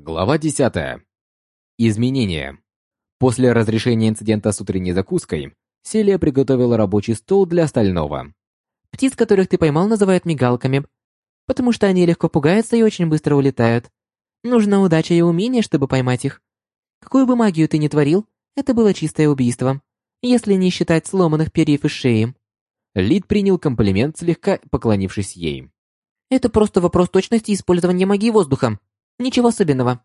Глава 10. Изменения. После разрешения инцидента с утренней закуской, Селия приготовила рабочий стол для остального. Птиц, которых ты поймал, называют мигалками, потому что они легко пугаются и очень быстро улетают. Нужна удача и умение, чтобы поймать их. Какую бы магию ты ни творил, это было чистое убийство, если не считать сломанных перьев и шеи. Лид принял комплимент, слегка поклонившись ей. Это просто вопрос точности использования магии воздуха. Ничего особенного.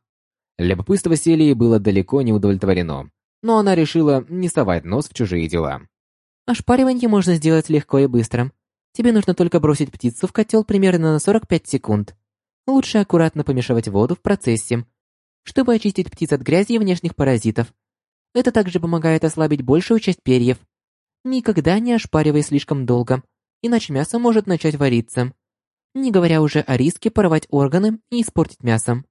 Любопытство Селии было далеко не удовлетворено, но она решила не совать нос в чужие дела. Ошпаривание можно сделать легко и быстро. Тебе нужно только бросить птицу в котел примерно на 45 секунд. Лучше аккуратно помешивать воду в процессе, чтобы очистить птиц от грязи и внешних паразитов. Это также помогает ослабить большую часть перьев. Никогда не ошпаривай слишком долго, иначе мясо может начать вариться не говоря уже о риске порвать органы и испортить мясо.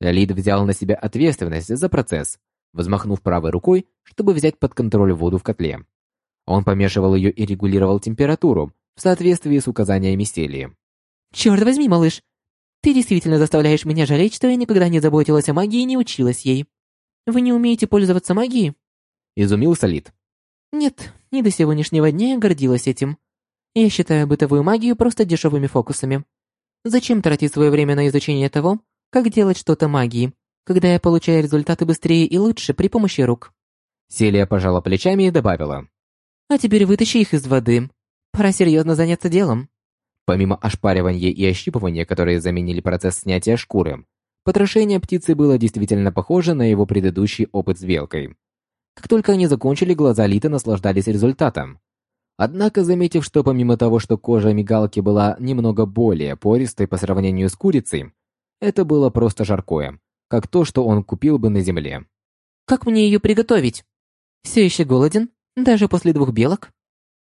Лид взял на себя ответственность за процесс, взмахнув правой рукой, чтобы взять под контроль воду в котле. Он помешивал ее и регулировал температуру в соответствии с указаниями Селии. «Черт возьми, малыш! Ты действительно заставляешь меня жалеть, что я никогда не заботилась о магии и не училась ей. Вы не умеете пользоваться магией?» Изумился Лид. «Нет, не до сегодняшнего дня я гордилась этим. Я считаю бытовую магию просто дешевыми фокусами. Зачем тратить свое время на изучение того, как делать что-то магией, когда я получаю результаты быстрее и лучше при помощи рук?» Селия пожала плечами и добавила. «А теперь вытащи их из воды. Пора серьезно заняться делом». Помимо ошпаривания и ощипывания, которые заменили процесс снятия шкуры, потрошение птицы было действительно похоже на его предыдущий опыт с белкой. Как только они закончили, глаза Литы наслаждались результатом. Однако, заметив, что помимо того, что кожа мигалки была немного более пористой по сравнению с курицей, это было просто жаркое, как то, что он купил бы на земле. «Как мне ее приготовить? Все еще голоден? Даже после двух белок?»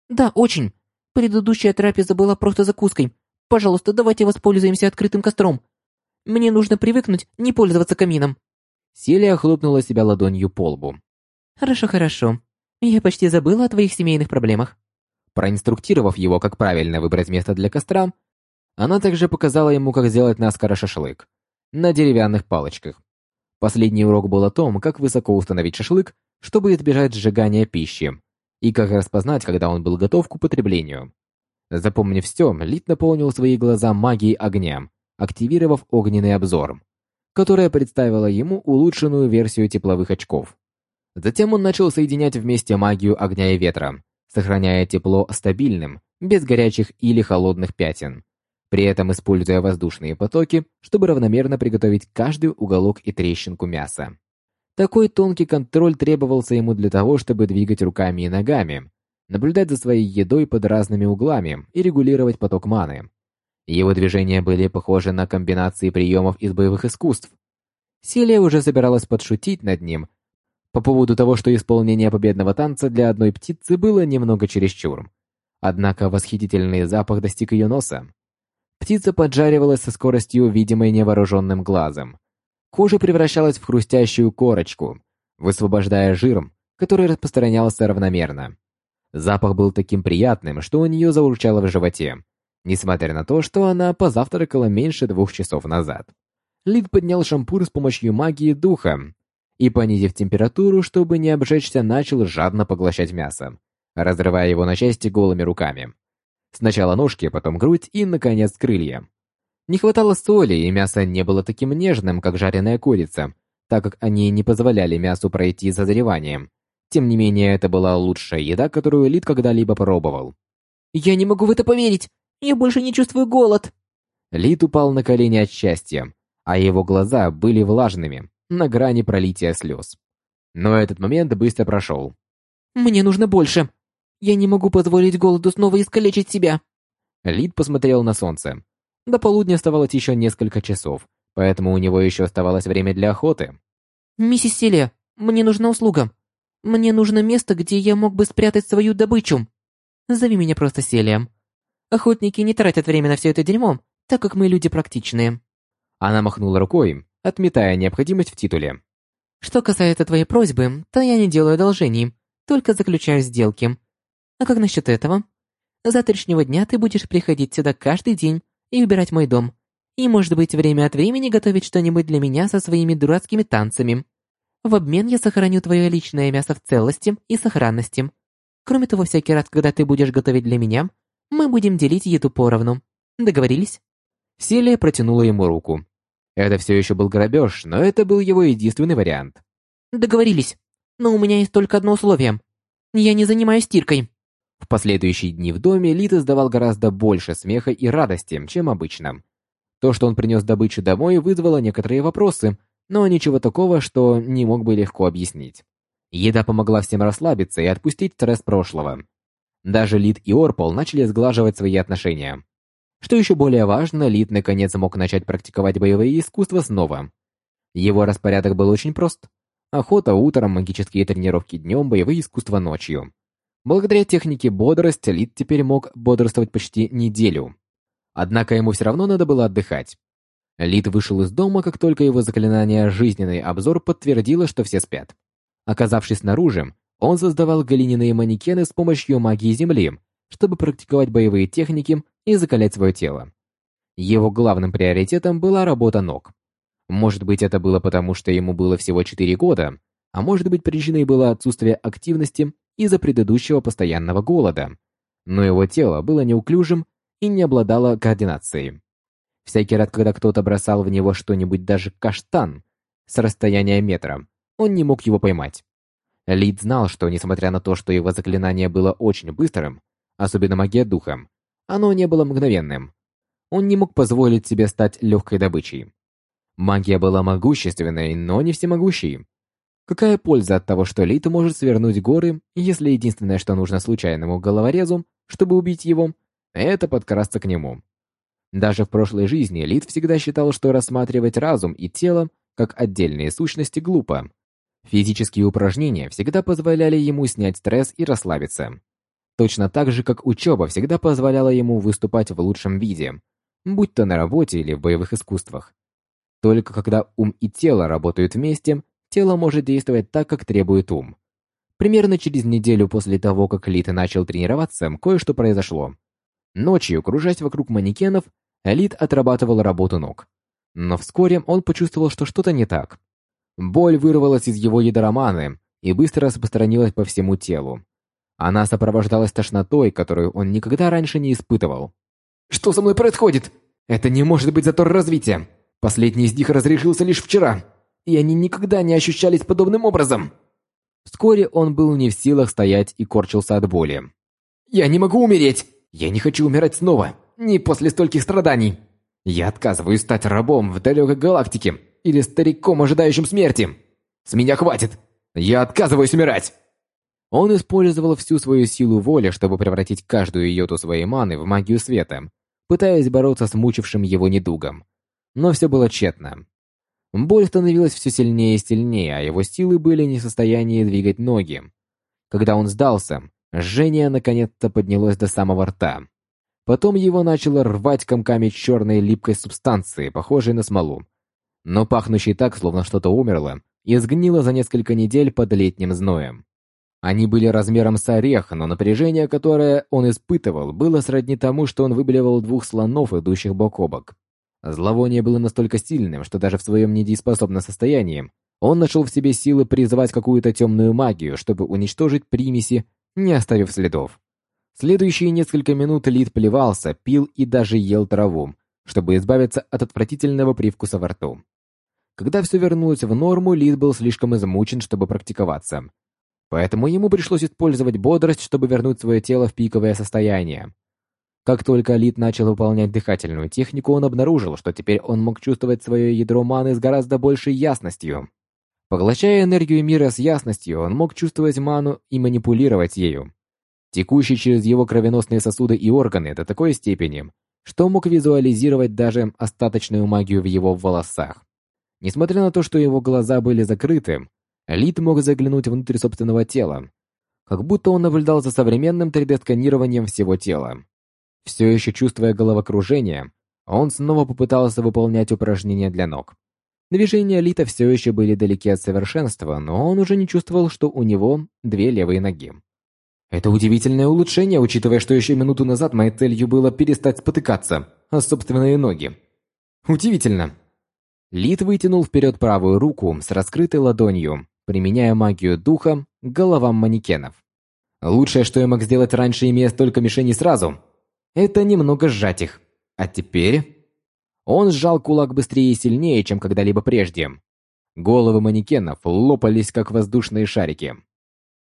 «Да, очень. Предыдущая трапеза была просто закуской. Пожалуйста, давайте воспользуемся открытым костром. Мне нужно привыкнуть не пользоваться камином». Селия хлопнула себя ладонью по лбу. «Хорошо, хорошо. Я почти забыла о твоих семейных проблемах. Проинструктировав его, как правильно выбрать место для костра, она также показала ему, как сделать наскоро шашлык на деревянных палочках. Последний урок был о том, как высоко установить шашлык, чтобы избежать сжигания пищи, и как распознать, когда он был готов к употреблению. Запомнив все, Лит наполнил свои глаза магией огня, активировав огненный обзор, которая представила ему улучшенную версию тепловых очков. Затем он начал соединять вместе магию огня и ветра, сохраняя тепло стабильным, без горячих или холодных пятен, при этом используя воздушные потоки, чтобы равномерно приготовить каждый уголок и трещинку мяса. Такой тонкий контроль требовался ему для того, чтобы двигать руками и ногами, наблюдать за своей едой под разными углами и регулировать поток маны. Его движения были похожи на комбинации приемов из боевых искусств. Селия уже собиралась подшутить над ним, по поводу того, что исполнение победного танца для одной птицы было немного чересчур. Однако восхитительный запах достиг ее носа. Птица поджаривалась со скоростью, видимой невооруженным глазом. Кожа превращалась в хрустящую корочку, высвобождая жир, который распространялся равномерно. Запах был таким приятным, что у нее заурчало в животе, несмотря на то, что она позавтракала меньше двух часов назад. Лид поднял шампур с помощью магии духа и, понизив температуру, чтобы не обжечься, начал жадно поглощать мясо, разрывая его на части голыми руками. Сначала ножки, потом грудь и, наконец, крылья. Не хватало соли, и мясо не было таким нежным, как жареная курица, так как они не позволяли мясу пройти созревание. Тем не менее, это была лучшая еда, которую Лид когда-либо пробовал. «Я не могу в это поверить! Я больше не чувствую голод!» Лид упал на колени от счастья, а его глаза были влажными на грани пролития слез. Но этот момент быстро прошел. «Мне нужно больше. Я не могу позволить голоду снова искалечить себя». Лид посмотрел на солнце. До полудня оставалось еще несколько часов, поэтому у него еще оставалось время для охоты. «Миссис Селия, мне нужна услуга. Мне нужно место, где я мог бы спрятать свою добычу. Зови меня просто Селия. Охотники не тратят время на все это дерьмо, так как мы люди практичные». Она махнула рукой, отметая необходимость в титуле. Что касается твоей просьбы, то я не делаю одолжений, только заключаю сделки. А как насчет этого? С завтрашнего дня ты будешь приходить сюда каждый день и убирать мой дом. И, может быть, время от времени готовить что-нибудь для меня со своими дурацкими танцами. В обмен я сохраню твое личное мясо в целости и сохранности. Кроме того, всякий раз, когда ты будешь готовить для меня, мы будем делить еду поровну. Договорились?» Селия протянула ему руку. Это все еще был грабеж, но это был его единственный вариант. «Договорились. Но у меня есть только одно условие. Я не занимаюсь стиркой». В последующие дни в доме Лит издавал гораздо больше смеха и радости, чем обычно. То, что он принес добычу домой, вызвало некоторые вопросы, но ничего такого, что не мог бы легко объяснить. Еда помогла всем расслабиться и отпустить стресс прошлого. Даже Лид и Орпол начали сглаживать свои отношения. Что еще более важно, Лид наконец мог начать практиковать боевые искусства снова. Его распорядок был очень прост. Охота утром, магические тренировки днем, боевые искусства ночью. Благодаря технике бодрость Лид теперь мог бодрствовать почти неделю. Однако ему все равно надо было отдыхать. Лид вышел из дома, как только его заклинание «Жизненный обзор» подтвердило, что все спят. Оказавшись снаружи, он создавал глиняные манекены с помощью магии Земли, чтобы практиковать боевые техники и закалять свое тело. Его главным приоритетом была работа ног. Может быть, это было потому, что ему было всего 4 года, а может быть, причиной было отсутствие активности из-за предыдущего постоянного голода. Но его тело было неуклюжим и не обладало координацией. Всякий раз, когда кто-то бросал в него что-нибудь, даже каштан, с расстояния метра, он не мог его поймать. Лид знал, что, несмотря на то, что его заклинание было очень быстрым, особенно магия духа, оно не было мгновенным. Он не мог позволить себе стать легкой добычей. Магия была могущественной, но не всемогущей. Какая польза от того, что Лид может свернуть горы, если единственное, что нужно случайному головорезу, чтобы убить его, это подкрасться к нему? Даже в прошлой жизни Лид всегда считал, что рассматривать разум и тело как отдельные сущности глупо. Физические упражнения всегда позволяли ему снять стресс и расслабиться. Точно так же, как учеба всегда позволяла ему выступать в лучшем виде, будь то на работе или в боевых искусствах. Только когда ум и тело работают вместе, тело может действовать так, как требует ум. Примерно через неделю после того, как Лит начал тренироваться, кое-что произошло. Ночью, кружась вокруг манекенов, Лит отрабатывал работу ног. Но вскоре он почувствовал, что что-то не так. Боль вырвалась из его ядроманы и быстро распространилась по всему телу. Она сопровождалась тошнотой, которую он никогда раньше не испытывал. «Что со мной происходит? Это не может быть затор развития. Последний из них разрешился лишь вчера, и они никогда не ощущались подобным образом». Вскоре он был не в силах стоять и корчился от боли. «Я не могу умереть! Я не хочу умирать снова, не после стольких страданий! Я отказываюсь стать рабом в далекой галактике!» или стариком, ожидающим смерти. С меня хватит. Я отказываюсь умирать. Он использовал всю свою силу воли, чтобы превратить каждую йоту своей маны в магию света, пытаясь бороться с мучившим его недугом. Но все было тщетно. Боль становилась все сильнее и сильнее, а его силы были не в состоянии двигать ноги. Когда он сдался, жжение наконец-то поднялось до самого рта. Потом его начало рвать комками черной липкой субстанции, похожей на смолу, но пахнущий так, словно что-то умерло, и сгнило за несколько недель под летним зноем. Они были размером с орех, но напряжение, которое он испытывал, было сродни тому, что он выблевал двух слонов, идущих бок о бок. Зловоние было настолько сильным, что даже в своем недееспособном состоянии он нашел в себе силы призвать какую-то темную магию, чтобы уничтожить примеси, не оставив следов. Следующие несколько минут Лид плевался, пил и даже ел траву, чтобы избавиться от отвратительного привкуса во рту. Когда все вернулось в норму, Лид был слишком измучен, чтобы практиковаться. Поэтому ему пришлось использовать бодрость, чтобы вернуть свое тело в пиковое состояние. Как только Лид начал выполнять дыхательную технику, он обнаружил, что теперь он мог чувствовать свое ядро маны с гораздо большей ясностью. Поглощая энергию мира с ясностью, он мог чувствовать ману и манипулировать ею. Текущий через его кровеносные сосуды и органы до такой степени, что мог визуализировать даже остаточную магию в его волосах. Несмотря на то, что его глаза были закрыты, Лид мог заглянуть внутрь собственного тела, как будто он наблюдал за современным 3D-сканированием всего тела. Все еще чувствуя головокружение, он снова попытался выполнять упражнения для ног. Движения Лита все еще были далеки от совершенства, но он уже не чувствовал, что у него две левые ноги. Это удивительное улучшение, учитывая, что еще минуту назад моей целью было перестать спотыкаться о собственные ноги. Удивительно. Лид вытянул вперед правую руку с раскрытой ладонью, применяя магию духа к головам манекенов. Лучшее, что я мог сделать раньше, имея столько мишеней сразу, это немного сжать их. А теперь... Он сжал кулак быстрее и сильнее, чем когда-либо прежде. Головы манекенов лопались, как воздушные шарики.